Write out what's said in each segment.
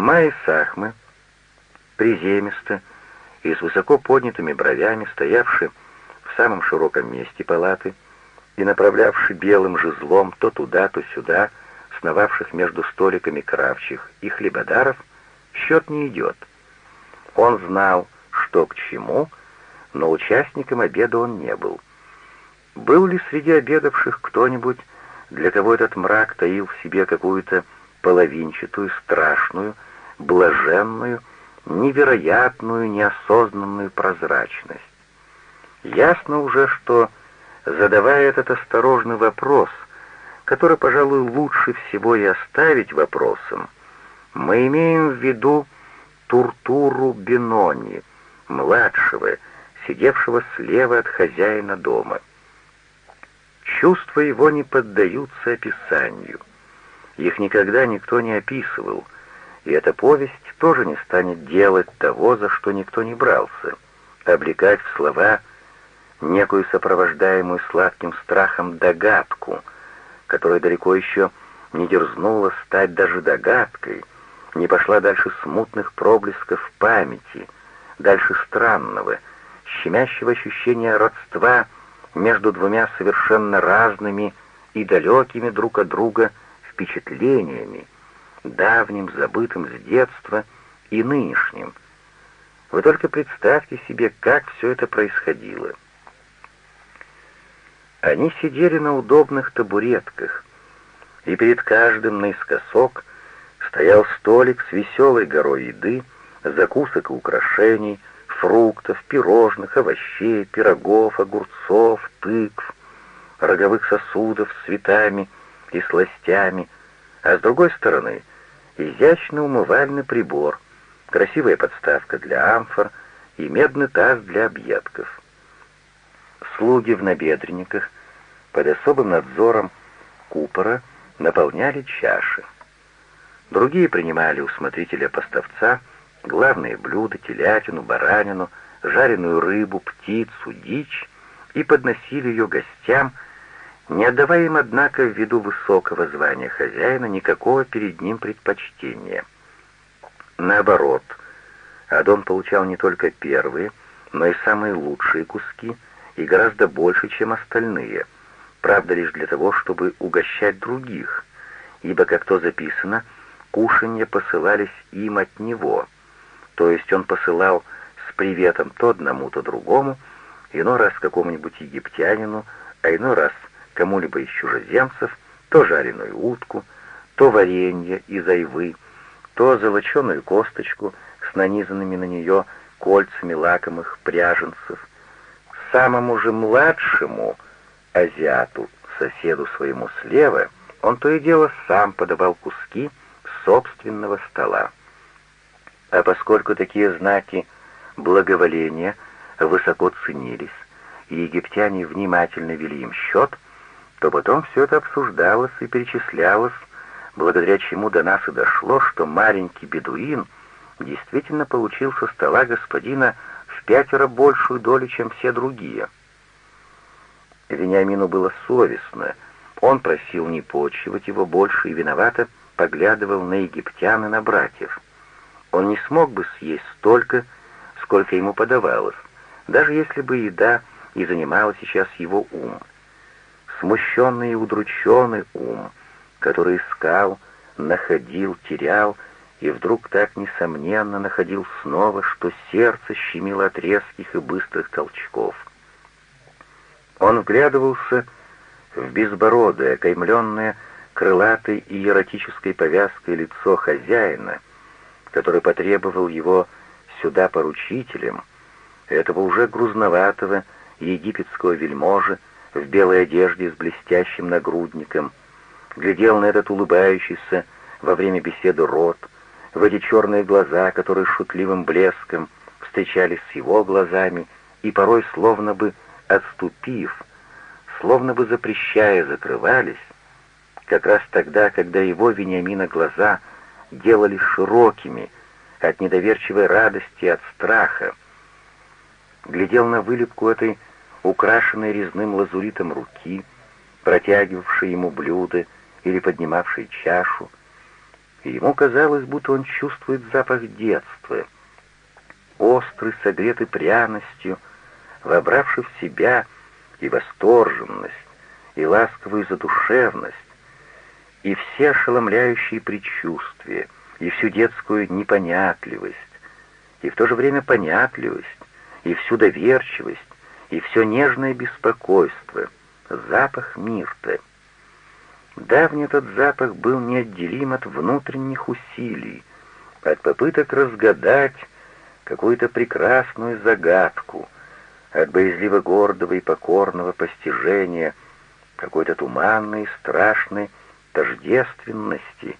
Майя Сахмы, приземисто и с высоко поднятыми бровями, стоявший в самом широком месте палаты и направлявший белым жезлом то туда, то сюда, сновавших между столиками кравчих и хлебодаров, счет не идет. Он знал, что к чему, но участником обеда он не был. Был ли среди обедавших кто-нибудь, для кого этот мрак таил в себе какую-то половинчатую, страшную, блаженную, невероятную, неосознанную прозрачность? Ясно уже, что, задавая этот осторожный вопрос, который, пожалуй, лучше всего и оставить вопросом, мы имеем в виду Туртуру Бинони, младшего, сидевшего слева от хозяина дома. Чувства его не поддаются описанию. Их никогда никто не описывал, и эта повесть тоже не станет делать того, за что никто не брался, облекать в слова некую сопровождаемую сладким страхом догадку, которая далеко еще не дерзнула стать даже догадкой, не пошла дальше смутных проблесков памяти, дальше странного, щемящего ощущения родства между двумя совершенно разными и далекими друг от друга впечатлениями, давним, забытым с детства и нынешним. Вы только представьте себе, как все это происходило. Они сидели на удобных табуретках, и перед каждым наискосок стоял столик с веселой горой еды, закусок и украшений, фруктов, пирожных, овощей, пирогов, огурцов, тыкв, роговых сосудов с цветами и сластями, а с другой стороны изящный умывальный прибор, красивая подставка для амфор и медный таз для объедков. Слуги в набедренниках под особым надзором купора наполняли чаши. Другие принимали у смотрителя-поставца главные блюда, телятину, баранину, жареную рыбу, птицу, дичь, и подносили ее гостям, не отдавая им, однако, ввиду высокого звания хозяина, никакого перед ним предпочтения. Наоборот, Адон получал не только первые, но и самые лучшие куски, и гораздо больше, чем остальные, правда, лишь для того, чтобы угощать других, ибо, как то записано, кушанья посылались им от него — то есть он посылал с приветом то одному, то другому, иной раз какому-нибудь египтянину, а иной раз кому-либо из чужеземцев, то жареную утку, то варенье из айвы, то золоченую косточку с нанизанными на нее кольцами лакомых пряженцев. Самому же младшему азиату, соседу своему слева, он то и дело сам подавал куски собственного стола. А поскольку такие знаки благоволения высоко ценились, и египтяне внимательно вели им счет, то потом все это обсуждалось и перечислялось, благодаря чему до нас и дошло, что маленький бедуин действительно получил со стола господина в пятеро большую долю, чем все другие. Вениамину было совестно, он просил не почивать его больше и виновато поглядывал на египтян и на братьев. Он не смог бы съесть столько, сколько ему подавалось, даже если бы еда и занимала сейчас его ум. Смущенный и удрученный ум, который искал, находил, терял, и вдруг так несомненно находил снова, что сердце щемило от резких и быстрых толчков. Он вглядывался в безбородое, окаймленное крылатой и эротической повязкой лицо хозяина — который потребовал его сюда поручителем, этого уже грузноватого египетского вельможи в белой одежде с блестящим нагрудником, глядел на этот улыбающийся во время беседы рот, в эти черные глаза, которые шутливым блеском встречались с его глазами и порой словно бы отступив, словно бы запрещая, закрывались, как раз тогда, когда его Вениамина глаза делали широкими от недоверчивой радости, от страха. Глядел на вылепку этой украшенной резным лазуритом руки, протягивавшей ему блюдо или поднимавшей чашу. и ему казалось, будто он чувствует запах детства, острый, согретый пряностью, вобравший в себя и восторженность, и ласковую задушевность, и все ошеломляющие предчувствия, и всю детскую непонятливость, и в то же время понятливость, и всю доверчивость, и все нежное беспокойство, запах мирта. Давний этот запах был неотделим от внутренних усилий, от попыток разгадать какую-то прекрасную загадку, от боязливо гордого и покорного постижения какой-то туманной, страшной тождественности,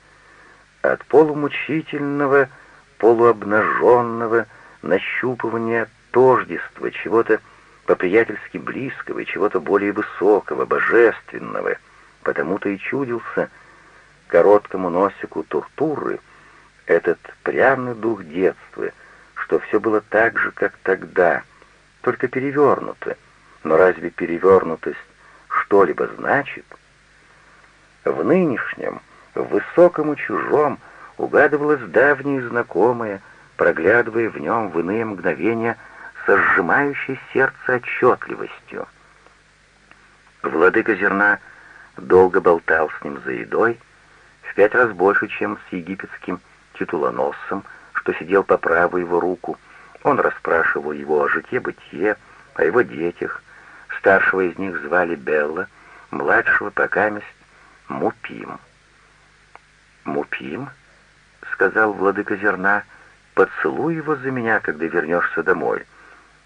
от полумучительного, полуобнаженного нащупывания тождества чего-то по-приятельски близкого и чего-то более высокого, божественного, потому-то и чудился короткому носику Туртуры этот пряный дух детства, что все было так же, как тогда, только перевернуто. Но разве перевернутость что-либо значит? В нынешнем, в высоком и чужом, угадывалось давнее знакомое, проглядывая в нем в иные мгновения со сжимающей сердце отчетливостью. Владыка зерна долго болтал с ним за едой, в пять раз больше, чем с египетским титулоносцем, что сидел по правую его руку. Он расспрашивал его о житье-бытие, о его детях. Старшего из них звали Белла, младшего покаместь Мупим. «Мупим?» — сказал владыка зерна, — «поцелуй его за меня, когда вернешься домой.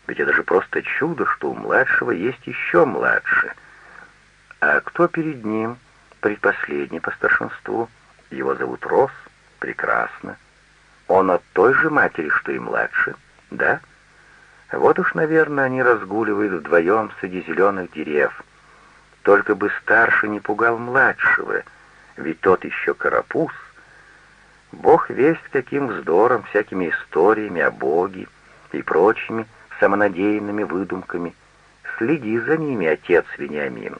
Ведь это же просто чудо, что у младшего есть еще младший. А кто перед ним, предпоследний по старшинству? Его зовут Рос. Прекрасно. Он от той же матери, что и младший, да? Вот уж, наверное, они разгуливают вдвоем среди зеленых деревьев. Только бы старший не пугал младшего, ведь тот еще карапуз. Бог весть каким вздором, всякими историями о Боге и прочими самонадеянными выдумками. Следи за ними, отец Вениамин.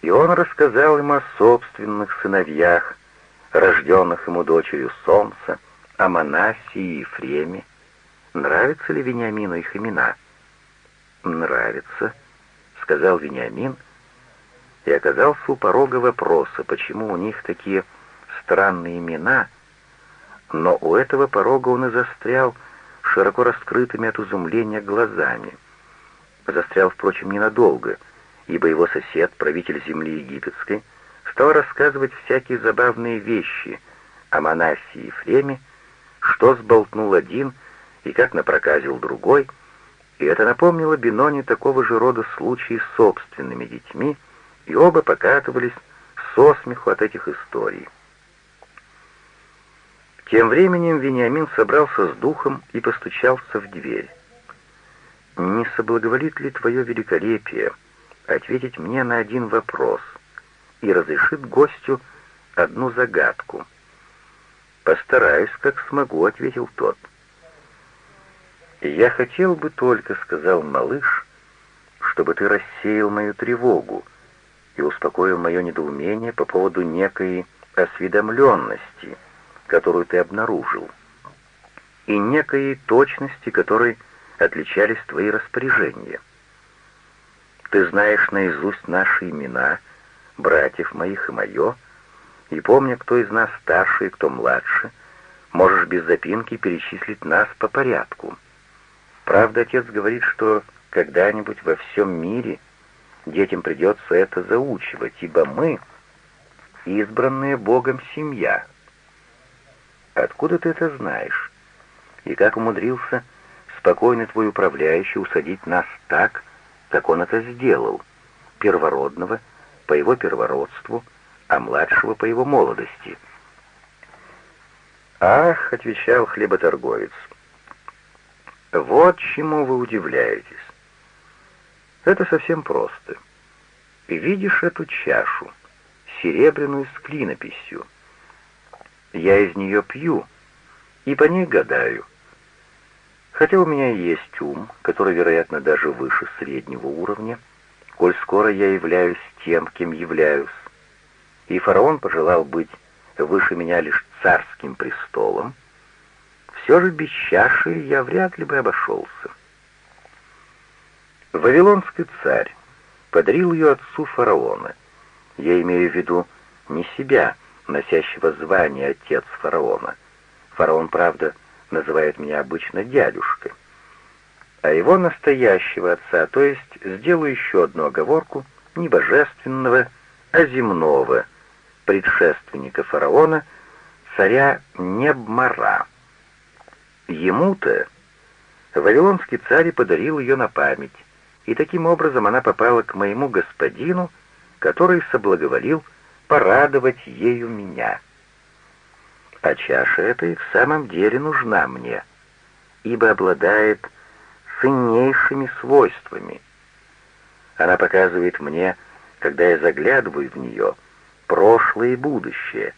И он рассказал им о собственных сыновьях, рожденных ему дочерью солнца, о Манасе и Ефреме. Нравятся ли Вениамину их имена? Нравится, — сказал Вениамин, и оказался у порога вопроса, почему у них такие странные имена, но у этого порога он и застрял широко раскрытыми от изумления глазами. Застрял, впрочем, ненадолго, ибо его сосед, правитель земли египетской, стал рассказывать всякие забавные вещи о Манасе и Ефреме, что сболтнул один и как напроказил другой — и это напомнило Биноне такого же рода случаи с собственными детьми, и оба покатывались со смеху от этих историй. Тем временем Вениамин собрался с духом и постучался в дверь. «Не соблаговолит ли твое великолепие ответить мне на один вопрос и разрешит гостю одну загадку?» «Постараюсь, как смогу», — ответил тот. — «Я хотел бы только, — сказал малыш, — чтобы ты рассеял мою тревогу и успокоил мое недоумение по поводу некой осведомленности, которую ты обнаружил, и некой точности, которой отличались твои распоряжения. Ты знаешь наизусть наши имена, братьев моих и мое, и помня, кто из нас старше и кто младше, можешь без запинки перечислить нас по порядку». Правда, отец говорит, что когда-нибудь во всем мире детям придется это заучивать, ибо мы — избранная Богом семья. Откуда ты это знаешь? И как умудрился спокойный твой управляющий усадить нас так, как он это сделал, первородного по его первородству, а младшего по его молодости? «Ах», — отвечал хлеботорговец, — вот чему вы удивляетесь. Это совсем просто. Видишь эту чашу, серебряную с клинописью. Я из нее пью и по ней гадаю. Хотя у меня есть ум, который, вероятно, даже выше среднего уровня, коль скоро я являюсь тем, кем являюсь. И фараон пожелал быть выше меня лишь царским престолом, все же без чаши я вряд ли бы обошелся. Вавилонский царь подарил ее отцу фараона. Я имею в виду не себя, носящего звание отец фараона. Фараон, правда, называет меня обычно дядюшкой. А его настоящего отца, то есть, сделаю еще одну оговорку, не божественного, а земного, предшественника фараона, царя Небмара. Ему-то Вавилонский царь подарил ее на память, и таким образом она попала к моему господину, который соблаговолил порадовать ею меня. А чаша эта и в самом деле нужна мне, ибо обладает ценнейшими свойствами. Она показывает мне, когда я заглядываю в нее, прошлое и будущее,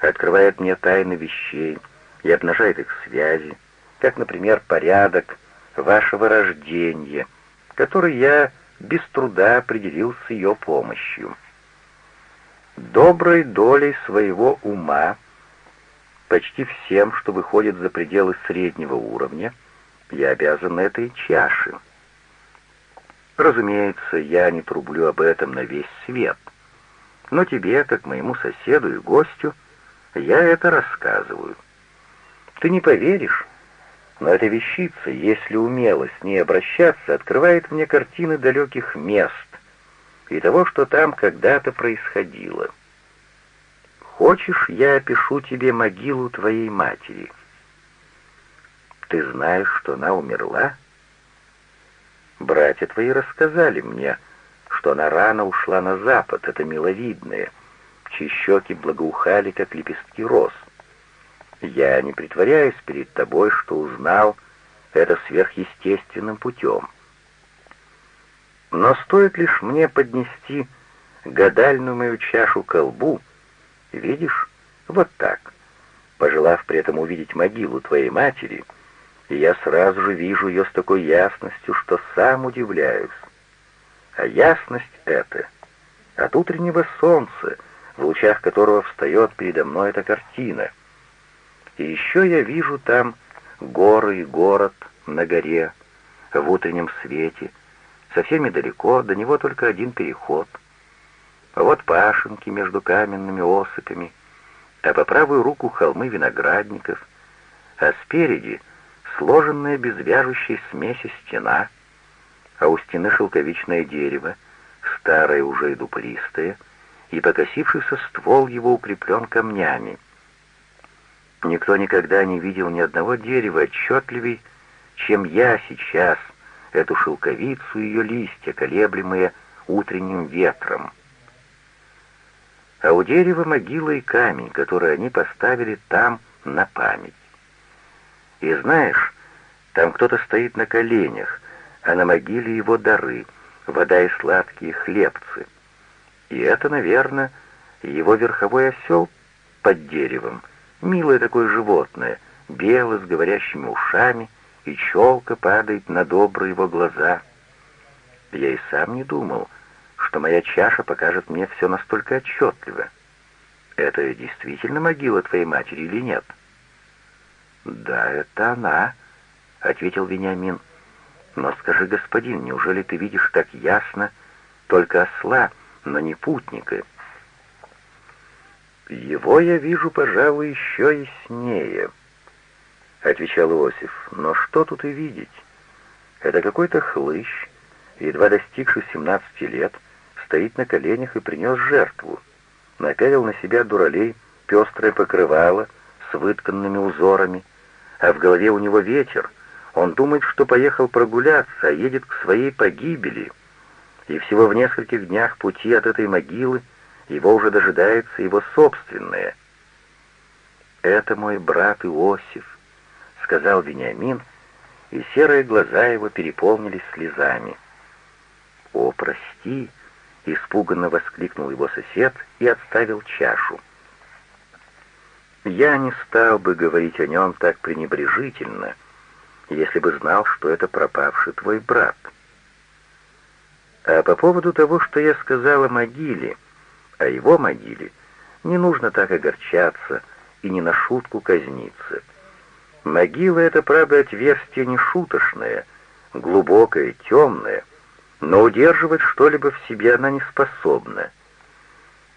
открывает мне тайны вещей и обнажает их связи, как, например, порядок вашего рождения, который я без труда определил с ее помощью. Доброй долей своего ума, почти всем, что выходит за пределы среднего уровня, я обязан этой чаше. Разумеется, я не трублю об этом на весь свет, но тебе, как моему соседу и гостю, я это рассказываю. Ты не поверишь, но эта вещица, если умело с ней обращаться, открывает мне картины далеких мест и того, что там когда-то происходило. Хочешь, я опишу тебе могилу твоей матери? Ты знаешь, что она умерла? Братья твои рассказали мне, что она рано ушла на запад, это миловидное, чьи щеки благоухали, как лепестки роз. Я не притворяюсь перед тобой, что узнал это сверхъестественным путем. Но стоит лишь мне поднести гадальную мою чашу к лбу, видишь, вот так, пожелав при этом увидеть могилу твоей матери, и я сразу же вижу ее с такой ясностью, что сам удивляюсь. А ясность эта от утреннего солнца, в лучах которого встает передо мной эта картина — и еще я вижу там горы и город на горе, в утреннем свете, совсем недалеко, до него только один переход. Вот пашенки между каменными осыпями, а по правую руку холмы виноградников, а спереди сложенная без вяжущей смеси стена, а у стены шелковичное дерево, старое уже и дуплистое, и покосившийся ствол его укреплен камнями — Никто никогда не видел ни одного дерева отчетливей, чем я сейчас, эту шелковицу и ее листья, колеблемые утренним ветром. А у дерева могила и камень, который они поставили там на память. И знаешь, там кто-то стоит на коленях, а на могиле его дары, вода и сладкие хлебцы. И это, наверное, его верховой осел под деревом — Милое такое животное, белое, с говорящими ушами, и челка падает на добрые его глаза. Я и сам не думал, что моя чаша покажет мне все настолько отчетливо. Это действительно могила твоей матери или нет? «Да, это она», — ответил Вениамин. «Но скажи, господин, неужели ты видишь так ясно только осла, но не путника?» «Его я вижу, пожалуй, еще яснее», — отвечал Иосиф. «Но что тут и видеть? Это какой-то хлыщ, едва достигший семнадцати лет, стоит на коленях и принес жертву. Напялил на себя дуралей пестрое покрывало с вытканными узорами, а в голове у него ветер. Он думает, что поехал прогуляться, а едет к своей погибели. И всего в нескольких днях пути от этой могилы — его уже дожидается его собственное. «Это мой брат Иосиф», — сказал Вениамин, и серые глаза его переполнились слезами. «О, прости!» — испуганно воскликнул его сосед и отставил чашу. «Я не стал бы говорить о нем так пренебрежительно, если бы знал, что это пропавший твой брат. А по поводу того, что я сказал о могиле, — о его могиле Не нужно так огорчаться и не на шутку казниться. Могила — это, правда, отверстие не шуточное, глубокое, темное, но удерживать что-либо в себе она не способна.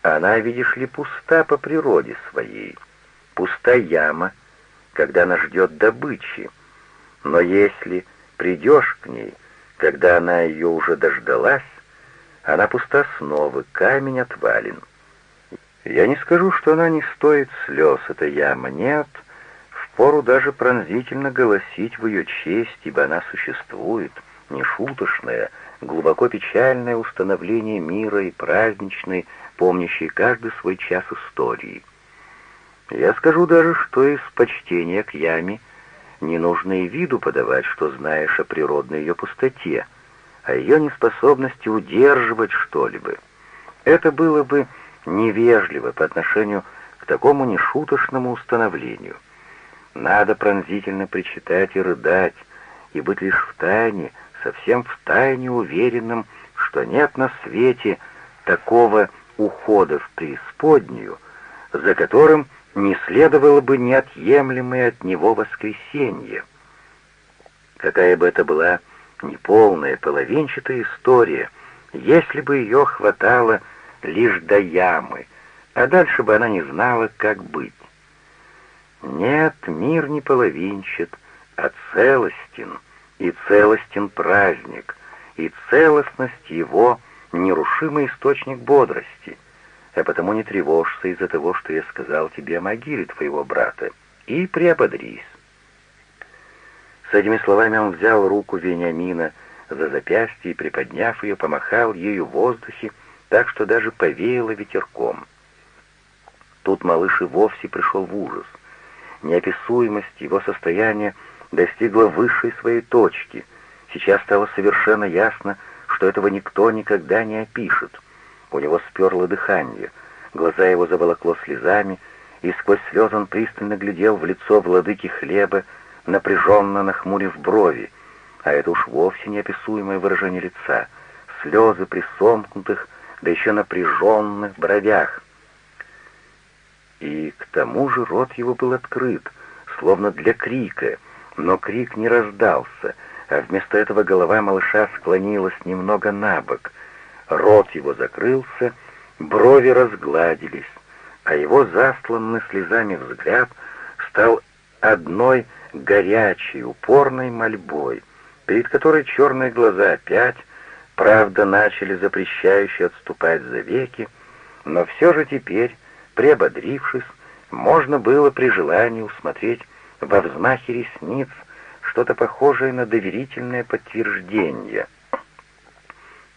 Она, видишь ли, пуста по природе своей, пуста яма, когда она ждет добычи. Но если придешь к ней, когда она ее уже дождалась, она пуста снова, камень отвален. Я не скажу, что она не стоит слез, эта яма, нет, впору даже пронзительно голосить в ее честь, ибо она существует, не шуточная, глубоко печальное установление мира и праздничной, помнящей каждый свой час истории. Я скажу даже, что из почтения к яме не нужно и виду подавать, что знаешь о природной ее пустоте, о ее неспособности удерживать что-либо. Это было бы невежливо по отношению к такому нешуточному установлению. Надо пронзительно причитать и рыдать, и быть лишь в тайне, совсем в тайне уверенным, что нет на свете такого ухода в преисподнюю, за которым не следовало бы неотъемлемое от него воскресенье. Какая бы это была неполная, половинчатая история, если бы ее хватало лишь до ямы, а дальше бы она не знала, как быть. Нет, мир не половинчат, а целостен, и целостен праздник, и целостность его — нерушимый источник бодрости, а потому не тревожься из-за того, что я сказал тебе о могиле твоего брата, и приободрись. С этими словами он взял руку Вениамина за запястье и, приподняв ее, помахал ею в воздухе, так что даже повеяло ветерком. Тут малыш и вовсе пришел в ужас. Неописуемость его состояния достигла высшей своей точки. Сейчас стало совершенно ясно, что этого никто никогда не опишет. У него сперло дыхание, глаза его заволокло слезами, и сквозь слезы он пристально глядел в лицо владыки хлеба, напряженно нахмурив брови, а это уж вовсе неописуемое выражение лица, слезы при сомкнутых, да еще напряженных бровях. И к тому же рот его был открыт, словно для крика, но крик не раздался, а вместо этого голова малыша склонилась немного на бок. Рот его закрылся, брови разгладились, а его застланный слезами взгляд стал одной горячей, упорной мольбой, перед которой черные глаза опять, правда, начали запрещающе отступать за веки, но все же теперь, приободрившись, можно было при желании усмотреть во взмахе ресниц что-то похожее на доверительное подтверждение.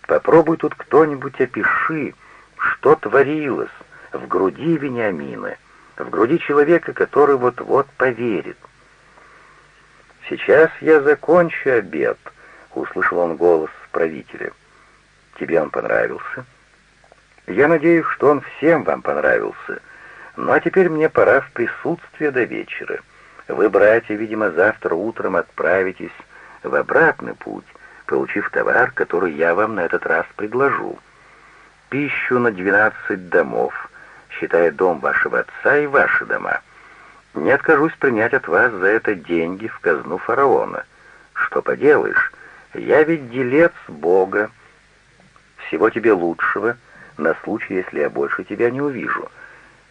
Попробуй тут кто-нибудь опиши, что творилось в груди Вениамина, в груди человека, который вот-вот поверит. «Сейчас я закончу обед», — услышал он голос правителя. «Тебе он понравился?» «Я надеюсь, что он всем вам понравился. Ну а теперь мне пора в присутствие до вечера. Вы, братья, видимо, завтра утром отправитесь в обратный путь, получив товар, который я вам на этот раз предложу. Пищу на двенадцать домов, считая дом вашего отца и ваши дома». Не откажусь принять от вас за это деньги в казну фараона. Что поделаешь, я ведь делец Бога. Всего тебе лучшего, на случай, если я больше тебя не увижу.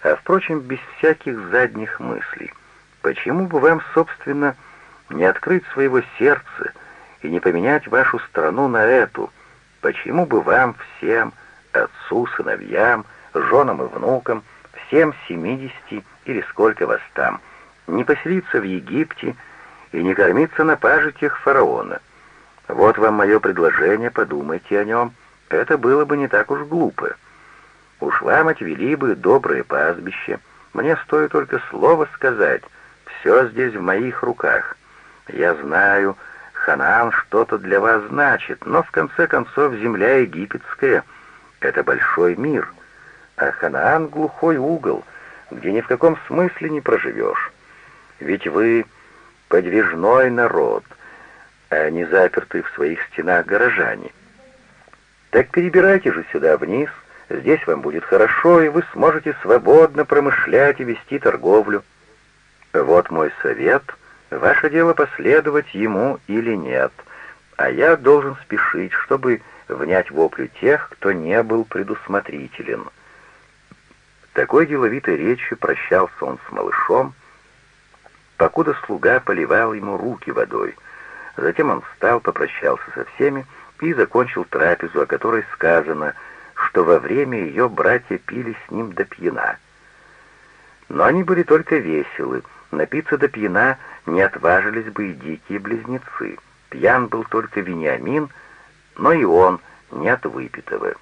А, впрочем, без всяких задних мыслей. Почему бы вам, собственно, не открыть своего сердца и не поменять вашу страну на эту? Почему бы вам всем, отцу, сыновьям, женам и внукам, всем семидесяти или сколько вас там, не поселиться в Египте и не кормиться на пажитях фараона. Вот вам мое предложение, подумайте о нем. Это было бы не так уж глупо. Уж вам отвели бы доброе пастбище. Мне стоит только слово сказать. Все здесь в моих руках. Я знаю, Ханаан что-то для вас значит, но в конце концов земля египетская — это большой мир, а Ханаан — глухой угол — где ни в каком смысле не проживешь. Ведь вы подвижной народ, а не запертый в своих стенах горожане. Так перебирайте же сюда вниз, Здесь вам будет хорошо, и вы сможете свободно промышлять и вести торговлю. Вот мой совет. Ваше дело последовать ему или нет, а я должен спешить, чтобы внять воплю тех, кто не был предусмотрителен. Такой деловитой речью прощался он с малышом, покуда слуга поливал ему руки водой. Затем он встал, попрощался со всеми и закончил трапезу, о которой сказано, что во время ее братья пили с ним до пьяна. Но они были только веселы, напиться до пьяна не отважились бы и дикие близнецы. Пьян был только Вениамин, но и он не от выпитого.